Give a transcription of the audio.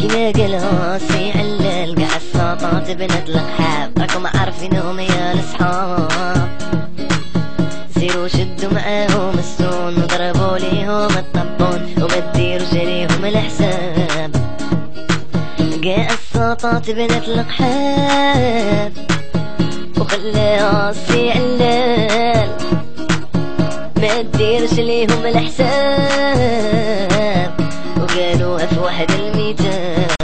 سي علال قاع الساطات بنات القحاب راكم عارفينهم يا الصحاب سيروا شدوا معاهم السون وضربوا ليهم الطبون وما ديروش عليهم الحساب. قاع الساطات بنات القحاب وخلاها سي علال. ما ديرش ليهم الحساب. كانوا أفوهد الميتان؟